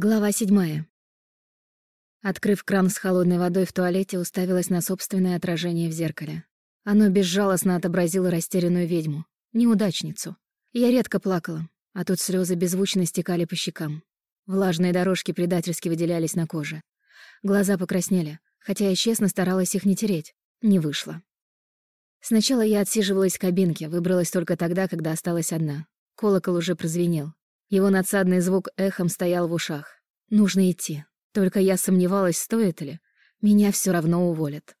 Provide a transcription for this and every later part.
Глава седьмая. Открыв кран с холодной водой в туалете, уставилась на собственное отражение в зеркале. Оно безжалостно отобразило растерянную ведьму, неудачницу. Я редко плакала, а тут слезы беззвучно стекали по щекам. Влажные дорожки предательски выделялись на коже. Глаза покраснели, хотя я честно старалась их не тереть. Не вышло. Сначала я отсиживалась в кабинке, выбралась только тогда, когда осталась одна. Колокол уже прозвенел. Его надсадный звук эхом стоял в ушах. Нужно идти. Только я сомневалась, стоит ли. Меня все равно уволят.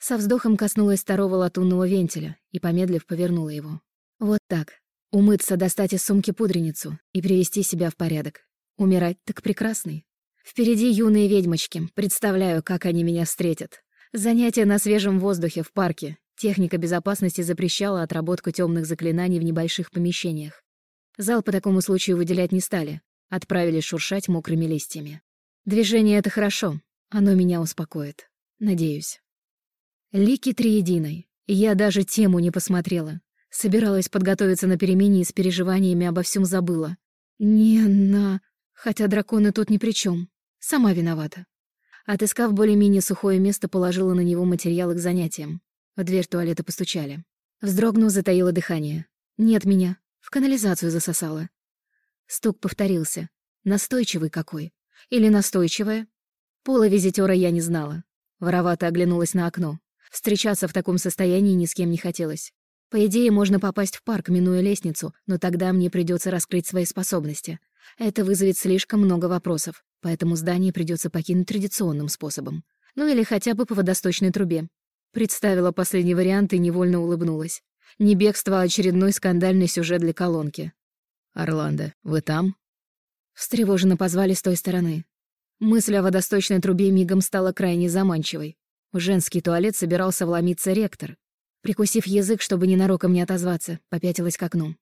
Со вздохом коснулась второго латунного вентиля и, помедлив, повернула его. Вот так. Умыться, достать из сумки пудреницу и привести себя в порядок. Умирать так прекрасный. Впереди юные ведьмочки. Представляю, как они меня встретят. Занятия на свежем воздухе в парке. Техника безопасности запрещала отработку темных заклинаний в небольших помещениях. Зал по такому случаю выделять не стали, отправили шуршать мокрыми листьями. Движение — это хорошо, оно меня успокоит. Надеюсь. Лики триединой. Я даже тему не посмотрела. Собиралась подготовиться на перемене и с переживаниями обо всем забыла. Не на... Хотя драконы тут ни при чем. Сама виновата. Отыскав более-менее сухое место, положила на него материалы к занятиям. В дверь туалета постучали. Вздрогнув, затаила дыхание. «Нет меня. В канализацию засосала. Стук повторился. Настойчивый какой. Или настойчивая. Пола визитера я не знала. Воровато оглянулась на окно. Встречаться в таком состоянии ни с кем не хотелось. По идее, можно попасть в парк, минуя лестницу, но тогда мне придется раскрыть свои способности. Это вызовет слишком много вопросов, поэтому здание придется покинуть традиционным способом. Ну или хотя бы по водосточной трубе. Представила последний вариант и невольно улыбнулась. Не бегство, а очередной скандальный сюжет для колонки. «Орландо, вы там?» Встревоженно позвали с той стороны. Мысль о водосточной трубе мигом стала крайне заманчивой. В женский туалет собирался вломиться ректор. Прикусив язык, чтобы ненароком не отозваться, попятилась к окну.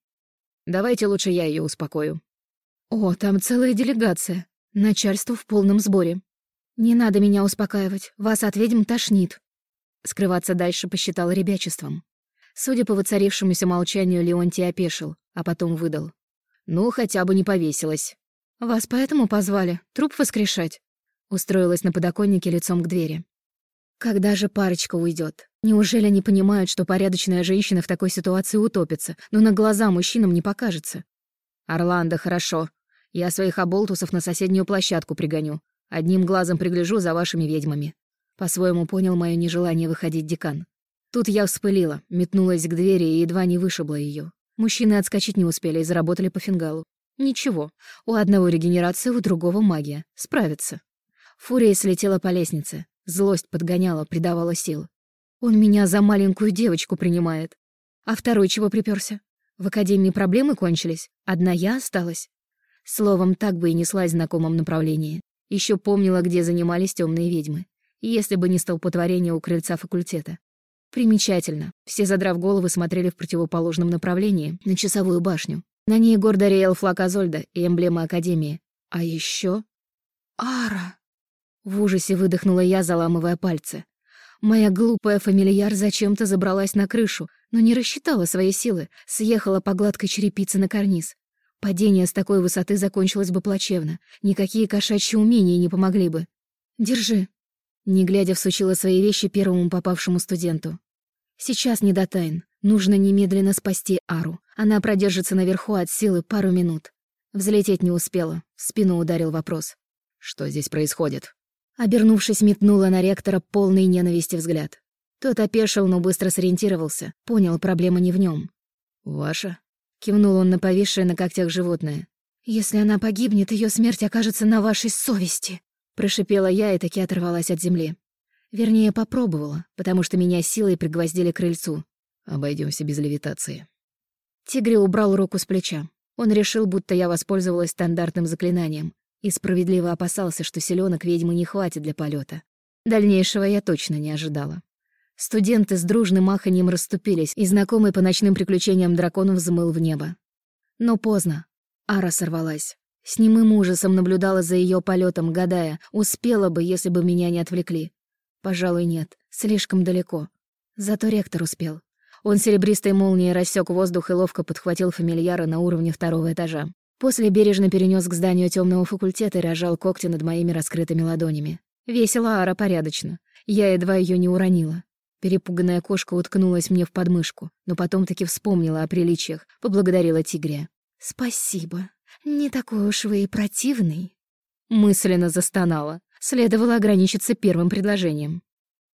«Давайте лучше я ее успокою». «О, там целая делегация. Начальство в полном сборе. Не надо меня успокаивать, вас от ведьм тошнит». Скрываться дальше посчитал ребячеством. Судя по воцарившемуся молчанию, Леонтий опешил, а потом выдал. «Ну, хотя бы не повесилась». «Вас поэтому позвали? Труп воскрешать?» Устроилась на подоконнике лицом к двери. «Когда же парочка уйдет? Неужели они понимают, что порядочная женщина в такой ситуации утопится, но на глаза мужчинам не покажется?» «Орландо, хорошо. Я своих оболтусов на соседнюю площадку пригоню. Одним глазом пригляжу за вашими ведьмами». По-своему понял мое нежелание выходить декан. Тут я вспылила, метнулась к двери и едва не вышибла ее. Мужчины отскочить не успели и заработали по фингалу. Ничего, у одного регенерация, у другого магия. Справится. Фурия слетела по лестнице. Злость подгоняла, придавала сил. Он меня за маленькую девочку принимает. А второй чего приперся? В академии проблемы кончились, одна я осталась. Словом, так бы и неслась в знакомом направлении. Еще помнила, где занимались темные ведьмы. Если бы не столпотворение у крыльца факультета. Примечательно. Все, задрав головы, смотрели в противоположном направлении, на часовую башню. На ней гордо реял флаг Азольда и эмблема Академии. А еще Ара! В ужасе выдохнула я, заламывая пальцы. Моя глупая фамильяр зачем-то забралась на крышу, но не рассчитала свои силы, съехала по гладкой черепице на карниз. Падение с такой высоты закончилось бы плачевно. Никакие кошачьи умения не помогли бы. «Держи», не глядя, всучила свои вещи первому попавшему студенту. «Сейчас не до тайн. Нужно немедленно спасти Ару. Она продержится наверху от силы пару минут». Взлететь не успела. В спину ударил вопрос. «Что здесь происходит?» Обернувшись, метнула на ректора полный ненависти взгляд. Тот опешил, но быстро сориентировался. Понял, проблема не в нем. «Ваша?» — кивнул он на повисшее на когтях животное. «Если она погибнет, ее смерть окажется на вашей совести», Прошипела я и таки оторвалась от земли. Вернее, попробовала, потому что меня силой пригвоздили к крыльцу. Обойдемся без левитации. Тигри убрал руку с плеча. Он решил, будто я воспользовалась стандартным заклинанием, и справедливо опасался, что селенок ведьмы не хватит для полета. Дальнейшего я точно не ожидала. Студенты с дружным маханием расступились, и знакомый по ночным приключениям дракон взмыл в небо. Но поздно. Ара сорвалась. С немым ужасом наблюдала за ее полетом, гадая, успела бы, если бы меня не отвлекли. Пожалуй, нет, слишком далеко. Зато ректор успел. Он серебристой молнией рассек воздух и ловко подхватил фамильяра на уровне второго этажа. После бережно перенес к зданию темного факультета и рожал когти над моими раскрытыми ладонями. Весело Ара порядочно. Я едва ее не уронила. Перепуганная кошка уткнулась мне в подмышку, но потом таки вспомнила о приличиях, поблагодарила тигря. «Спасибо. Не такой уж вы и противный». Мысленно застонала. Следовало ограничиться первым предложением.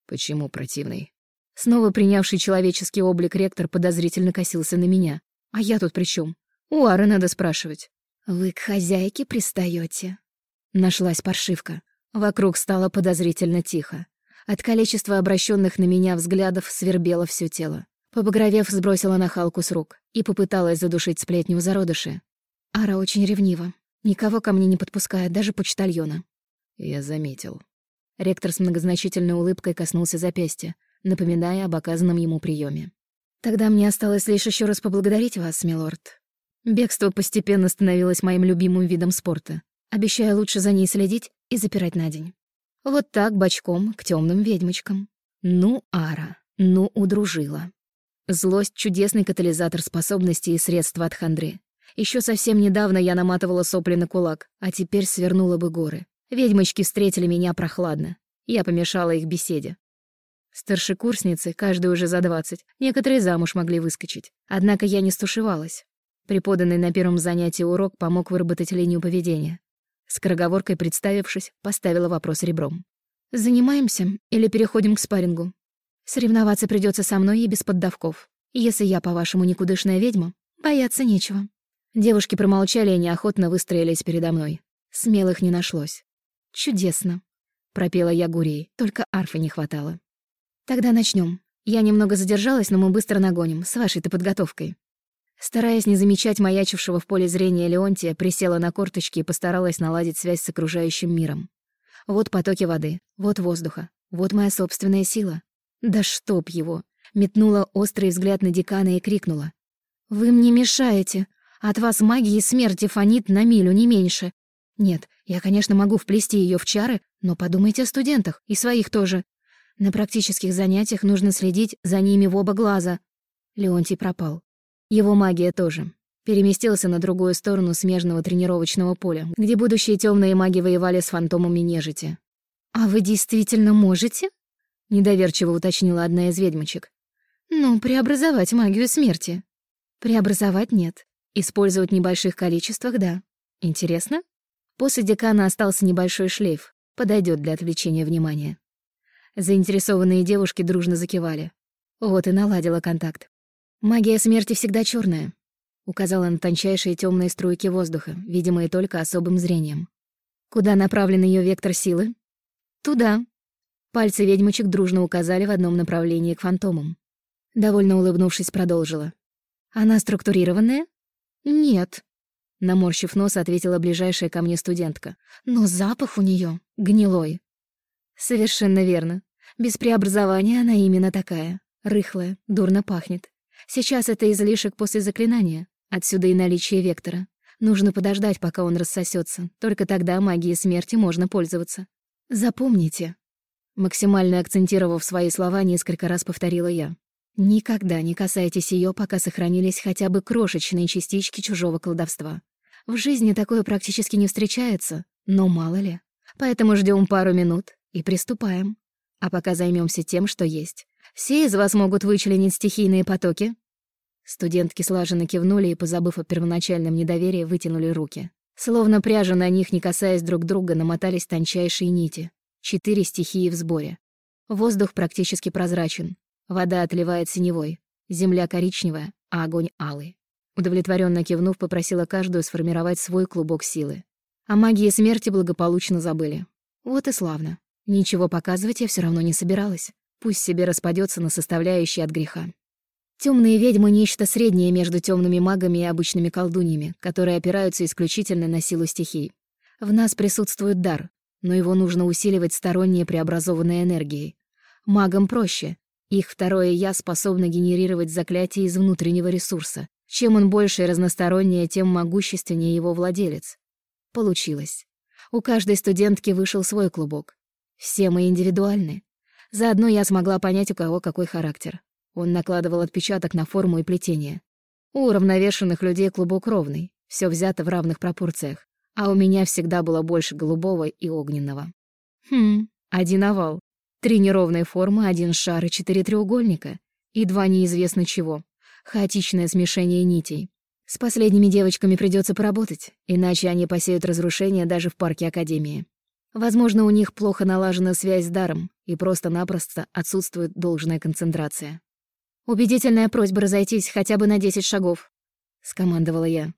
«Почему противный?» Снова принявший человеческий облик ректор подозрительно косился на меня. «А я тут при чем? У Ары надо спрашивать». «Вы к хозяйке пристаете? Нашлась паршивка. Вокруг стало подозрительно тихо. От количества обращенных на меня взглядов свербело все тело. Побагровев, сбросила нахалку с рук и попыталась задушить сплетню зародыше. Ара очень ревнива. Никого ко мне не подпускает, даже почтальона. Я заметил. Ректор с многозначительной улыбкой коснулся запястья, напоминая об оказанном ему приеме. «Тогда мне осталось лишь еще раз поблагодарить вас, милорд. Бегство постепенно становилось моим любимым видом спорта. Обещаю лучше за ней следить и запирать на день. Вот так, бочком, к темным ведьмочкам. Ну, Ара, ну, удружила. Злость — чудесный катализатор способностей и средства от хандры. Еще совсем недавно я наматывала сопли на кулак, а теперь свернула бы горы. Ведьмочки встретили меня прохладно. Я помешала их беседе. Старшекурсницы, каждый уже за двадцать, некоторые замуж могли выскочить. Однако я не стушевалась. Преподанный на первом занятии урок помог выработать линию поведения. Скороговоркой представившись, поставила вопрос ребром. «Занимаемся или переходим к спаррингу? Соревноваться придется со мной и без поддавков. Если я, по-вашему, никудышная ведьма, бояться нечего». Девушки промолчали и неохотно выстроились передо мной. Смелых не нашлось. «Чудесно», — пропела я Гурии, только арфы не хватало. «Тогда начнем. Я немного задержалась, но мы быстро нагоним, с вашей-то подготовкой». Стараясь не замечать маячившего в поле зрения Леонтия, присела на корточки и постаралась наладить связь с окружающим миром. Вот потоки воды, вот воздуха, вот моя собственная сила. Да чтоб его! Метнула острый взгляд на декана и крикнула. «Вы мне мешаете! От вас магии смерти фонит на милю, не меньше. Нет, я, конечно, могу вплести ее в чары, но подумайте о студентах, и своих тоже. На практических занятиях нужно следить за ними в оба глаза». Леонтий пропал. Его магия тоже. Переместился на другую сторону смежного тренировочного поля, где будущие темные маги воевали с фантомами нежити. «А вы действительно можете?» — недоверчиво уточнила одна из ведьмочек. «Ну, преобразовать магию смерти». «Преобразовать нет. Использовать в небольших количествах — да. Интересно?» После декана остался небольшой шлейф. Подойдет для отвлечения внимания. Заинтересованные девушки дружно закивали. Вот и наладила контакт. «Магия смерти всегда черная, указала на тончайшие темные струйки воздуха, видимые только особым зрением. «Куда направлен ее вектор силы?» «Туда». Пальцы ведьмочек дружно указали в одном направлении к фантомам. Довольно улыбнувшись, продолжила. «Она структурированная?» «Нет», — наморщив нос, ответила ближайшая ко мне студентка. «Но запах у нее гнилой». «Совершенно верно. Без преобразования она именно такая. Рыхлая, дурно пахнет. Сейчас это излишек после заклинания, отсюда и наличие вектора. Нужно подождать, пока он рассосется. Только тогда магией смерти можно пользоваться. Запомните. Максимально акцентировав свои слова, несколько раз повторила я. Никогда не касайтесь ее, пока сохранились хотя бы крошечные частички чужого колдовства. В жизни такое практически не встречается, но мало ли. Поэтому ждем пару минут и приступаем. А пока займемся тем, что есть. Все из вас могут вычленить стихийные потоки?» Студентки слаженно кивнули и, позабыв о первоначальном недоверии, вытянули руки. Словно пряжа на них, не касаясь друг друга, намотались тончайшие нити. Четыре стихии в сборе. Воздух практически прозрачен. Вода отливает синевой. Земля коричневая, а огонь алый. Удовлетворенно кивнув, попросила каждую сформировать свой клубок силы. О магии смерти благополучно забыли. Вот и славно. Ничего показывать я все равно не собиралась. Пусть себе распадется на составляющие от греха. Темные ведьмы — нечто среднее между темными магами и обычными колдуньями, которые опираются исключительно на силу стихий. В нас присутствует дар, но его нужно усиливать сторонней преобразованной энергией. Магам проще. Их второе «я» способно генерировать заклятие из внутреннего ресурса. Чем он больше и разностороннее, тем могущественнее его владелец. Получилось. У каждой студентки вышел свой клубок. Все мы индивидуальны. Заодно я смогла понять, у кого какой характер. Он накладывал отпечаток на форму и плетение. У уравновешенных людей клубок ровный, Все взято в равных пропорциях, а у меня всегда было больше голубого и огненного. Хм, один овал. Три неровные формы, один шар и четыре треугольника. И два неизвестно чего. Хаотичное смешение нитей. С последними девочками придется поработать, иначе они посеют разрушения даже в парке Академии. Возможно, у них плохо налажена связь с даром, и просто-напросто отсутствует должная концентрация. «Убедительная просьба разойтись хотя бы на десять шагов», — скомандовала я.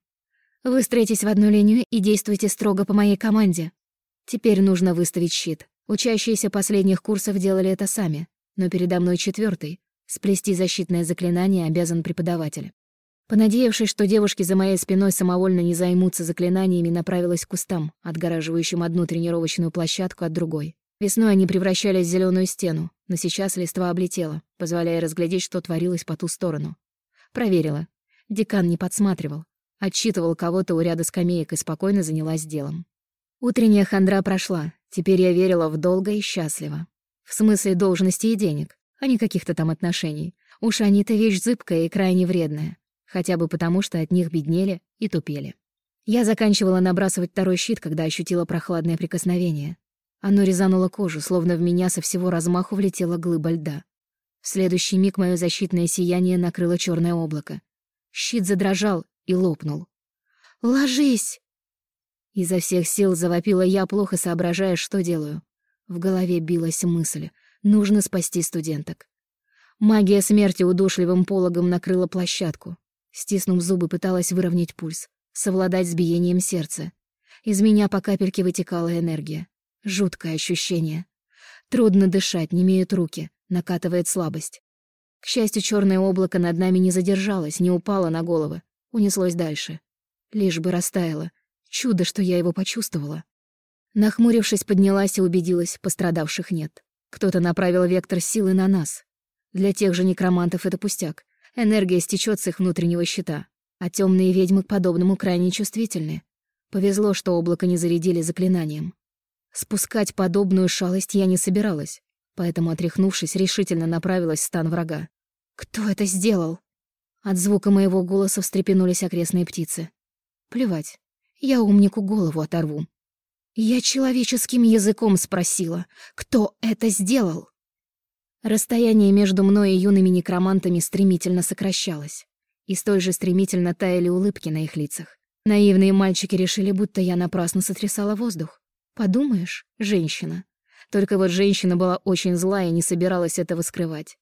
«Выстроитесь в одну линию и действуйте строго по моей команде. Теперь нужно выставить щит. Учащиеся последних курсов делали это сами, но передо мной четвертый. Сплести защитное заклинание обязан преподаватель. Понадеявшись, что девушки за моей спиной самовольно не займутся заклинаниями, направилась к кустам, отгораживающим одну тренировочную площадку от другой. Весной они превращались в зеленую стену, но сейчас листва облетела, позволяя разглядеть, что творилось по ту сторону. Проверила. Декан не подсматривал. Отчитывал кого-то у ряда скамеек и спокойно занялась делом. Утренняя хандра прошла, Теперь я верила в долго и счастливо. В смысле должности и денег, а не каких-то там отношений. Уж они-то вещь зыбкая и крайне вредная. Хотя бы потому, что от них беднели и тупели. Я заканчивала набрасывать второй щит, когда ощутила прохладное прикосновение. Оно резануло кожу, словно в меня со всего размаху влетела глыба льда. В следующий миг мое защитное сияние накрыло черное облако. Щит задрожал и лопнул. «Ложись!» Изо всех сил завопила я, плохо соображая, что делаю. В голове билась мысль. Нужно спасти студенток. Магия смерти удушливым пологом накрыла площадку. Стиснув зубы, пыталась выровнять пульс, совладать с биением сердца. Из меня по капельке вытекала энергия. Жуткое ощущение. Трудно дышать, не имеют руки, накатывает слабость. К счастью, черное облако над нами не задержалось, не упало на головы, унеслось дальше. Лишь бы растаяло, Чудо, что я его почувствовала. Нахмурившись, поднялась и убедилась, пострадавших нет. Кто-то направил вектор силы на нас. Для тех же некромантов это пустяк. Энергия стечет с их внутреннего щита. А темные ведьмы к подобному крайне чувствительны. Повезло, что облако не зарядили заклинанием. Спускать подобную шалость я не собиралась, поэтому, отряхнувшись, решительно направилась в стан врага. «Кто это сделал?» От звука моего голоса встрепенулись окрестные птицы. Плевать. Я умнику голову оторву. Я человеческим языком спросила, кто это сделал? Расстояние между мной и юными некромантами стремительно сокращалось. И столь же стремительно таяли улыбки на их лицах. Наивные мальчики решили, будто я напрасно сотрясала воздух. Подумаешь, женщина. Только вот женщина была очень злая и не собиралась этого скрывать.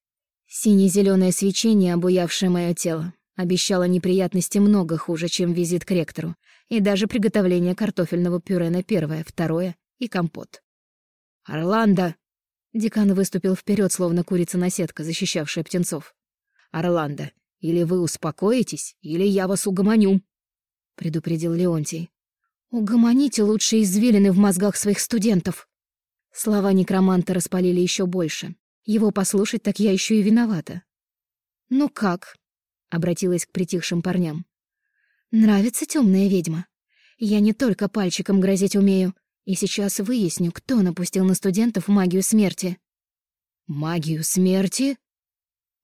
Сине-зелёное свечение, обуявшее мое тело, обещало неприятности много хуже, чем визит к ректору, и даже приготовление картофельного пюре на первое, второе и компот. «Орландо!» Декан выступил вперед, словно курица-наседка, защищавшая птенцов. «Орландо, или вы успокоитесь, или я вас угомоню», — предупредил Леонтий. «Угомоните лучше извилины в мозгах своих студентов». Слова некроманта распалили еще больше. Его послушать, так я еще и виновата. «Ну как?» — обратилась к притихшим парням. Нравится темная ведьма. Я не только пальчиком грозить умею, и сейчас выясню, кто напустил на студентов магию смерти. Магию смерти?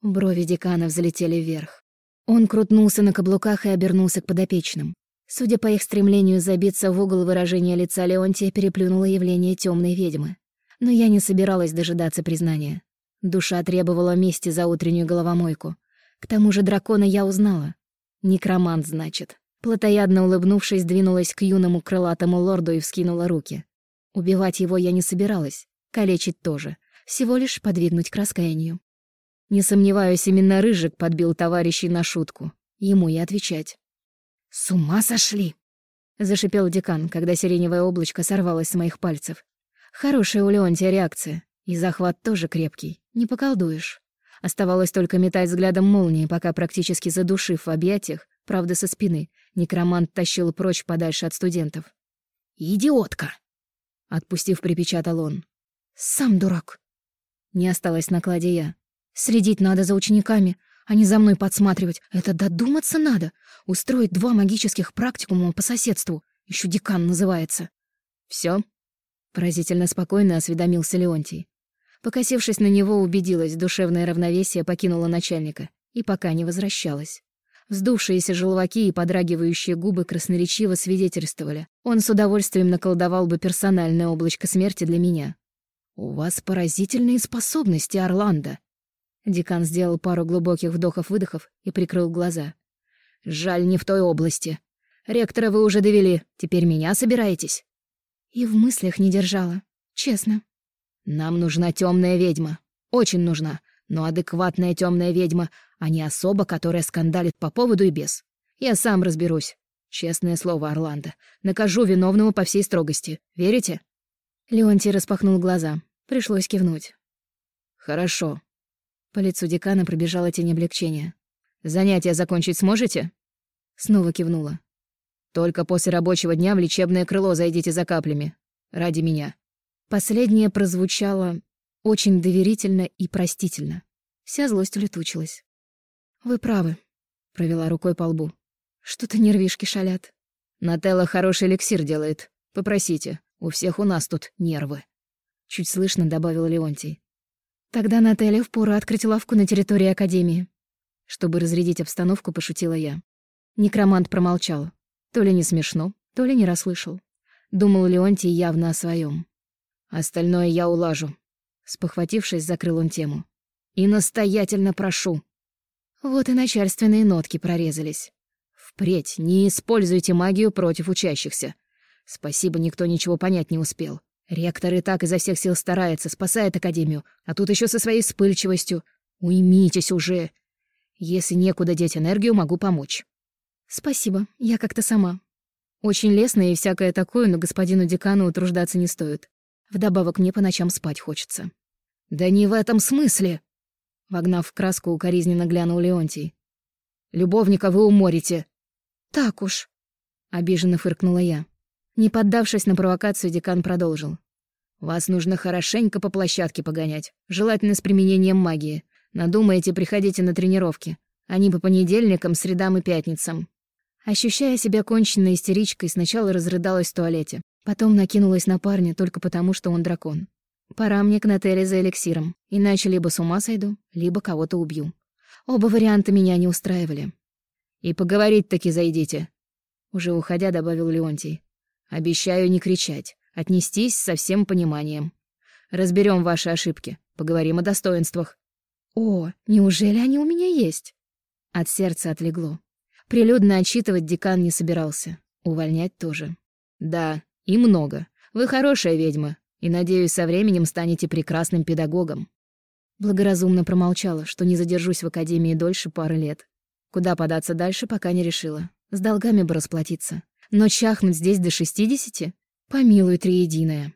Брови декана взлетели вверх. Он крутнулся на каблуках и обернулся к подопечным. Судя по их стремлению забиться в угол выражения лица Леонтия, переплюнуло явление темной ведьмы. Но я не собиралась дожидаться признания. Душа требовала мести за утреннюю головомойку. К тому же дракона я узнала. Некромант, значит. Платоядно улыбнувшись, двинулась к юному крылатому лорду и вскинула руки. Убивать его я не собиралась, калечить тоже, всего лишь подвигнуть к раскаянию. Не сомневаюсь, именно Рыжик подбил товарищей на шутку. Ему и отвечать. «С ума сошли!» — зашипел декан, когда сиреневое облачко сорвалось с моих пальцев. Хорошая у Леонтия реакция. И захват тоже крепкий, не поколдуешь. Оставалось только метать взглядом молнии, пока практически задушив в объятиях, правда, со спины, некромант тащил прочь подальше от студентов. «Идиотка!» — отпустив, припечатал он. «Сам дурак!» Не осталось на кладе я. «Следить надо за учениками, а не за мной подсматривать. Это додуматься надо. Устроить два магических практикума по соседству. Еще декан называется». Все? Поразительно спокойно осведомился Леонтий. Покосившись на него, убедилась, душевное равновесие покинуло начальника и пока не возвращалось. Вздувшиеся желваки и подрагивающие губы красноречиво свидетельствовали. Он с удовольствием наколдовал бы персональное облачко смерти для меня. «У вас поразительные способности, Орландо!» Декан сделал пару глубоких вдохов-выдохов и прикрыл глаза. «Жаль, не в той области. Ректора вы уже довели, теперь меня собираетесь?» И в мыслях не держала, честно. «Нам нужна темная ведьма. Очень нужна, но адекватная темная ведьма, а не особа, которая скандалит по поводу и без. Я сам разберусь. Честное слово, Орландо. Накажу виновного по всей строгости. Верите?» Леонтий распахнул глаза. Пришлось кивнуть. «Хорошо». По лицу декана пробежала тень облегчения. «Занятия закончить сможете?» Снова кивнула. «Только после рабочего дня в лечебное крыло зайдите за каплями. Ради меня». Последнее прозвучало очень доверительно и простительно. Вся злость улетучилась. «Вы правы», — провела рукой по лбу. «Что-то нервишки шалят». «Нателла хороший эликсир делает. Попросите. У всех у нас тут нервы». Чуть слышно добавил Леонтий. «Тогда Нателле впору открыть лавку на территории Академии». Чтобы разрядить обстановку, пошутила я. Некромант промолчал. То ли не смешно, то ли не расслышал. Думал Леонтий явно о своем. «Остальное я улажу». Спохватившись, закрыл он тему. «И настоятельно прошу». Вот и начальственные нотки прорезались. «Впредь не используйте магию против учащихся. Спасибо, никто ничего понять не успел. Ректор и так изо всех сил старается, спасает Академию, а тут еще со своей вспыльчивостью. Уймитесь уже. Если некуда деть энергию, могу помочь. Спасибо, я как-то сама. Очень лестно и всякое такое, но господину декану утруждаться не стоит. Вдобавок мне по ночам спать хочется. Да не в этом смысле. Вогнав в краску, укоризненно глянул Леонтий. Любовника вы уморите. Так уж. Обиженно фыркнула я. Не поддавшись на провокацию, декан продолжил. «Вас нужно хорошенько по площадке погонять, желательно с применением магии. Надумаете, приходите на тренировки. Они по понедельникам, средам и пятницам». Ощущая себя конченной истеричкой, сначала разрыдалась в туалете, потом накинулась на парня только потому, что он дракон. Пора мне к Нателле за эликсиром, иначе либо с ума сойду, либо кого-то убью. Оба варианта меня не устраивали. «И поговорить-таки зайдите», — уже уходя добавил Леонтий. Обещаю не кричать, отнестись со всем пониманием. Разберем ваши ошибки, поговорим о достоинствах. О, неужели они у меня есть? От сердца отлегло. Прилюдно отчитывать декан не собирался. Увольнять тоже. Да, и много. Вы хорошая ведьма, и, надеюсь, со временем станете прекрасным педагогом. Благоразумно промолчала, что не задержусь в академии дольше пары лет. Куда податься дальше, пока не решила. С долгами бы расплатиться. Но чахнуть здесь до шестидесяти? Помилуй, триединая.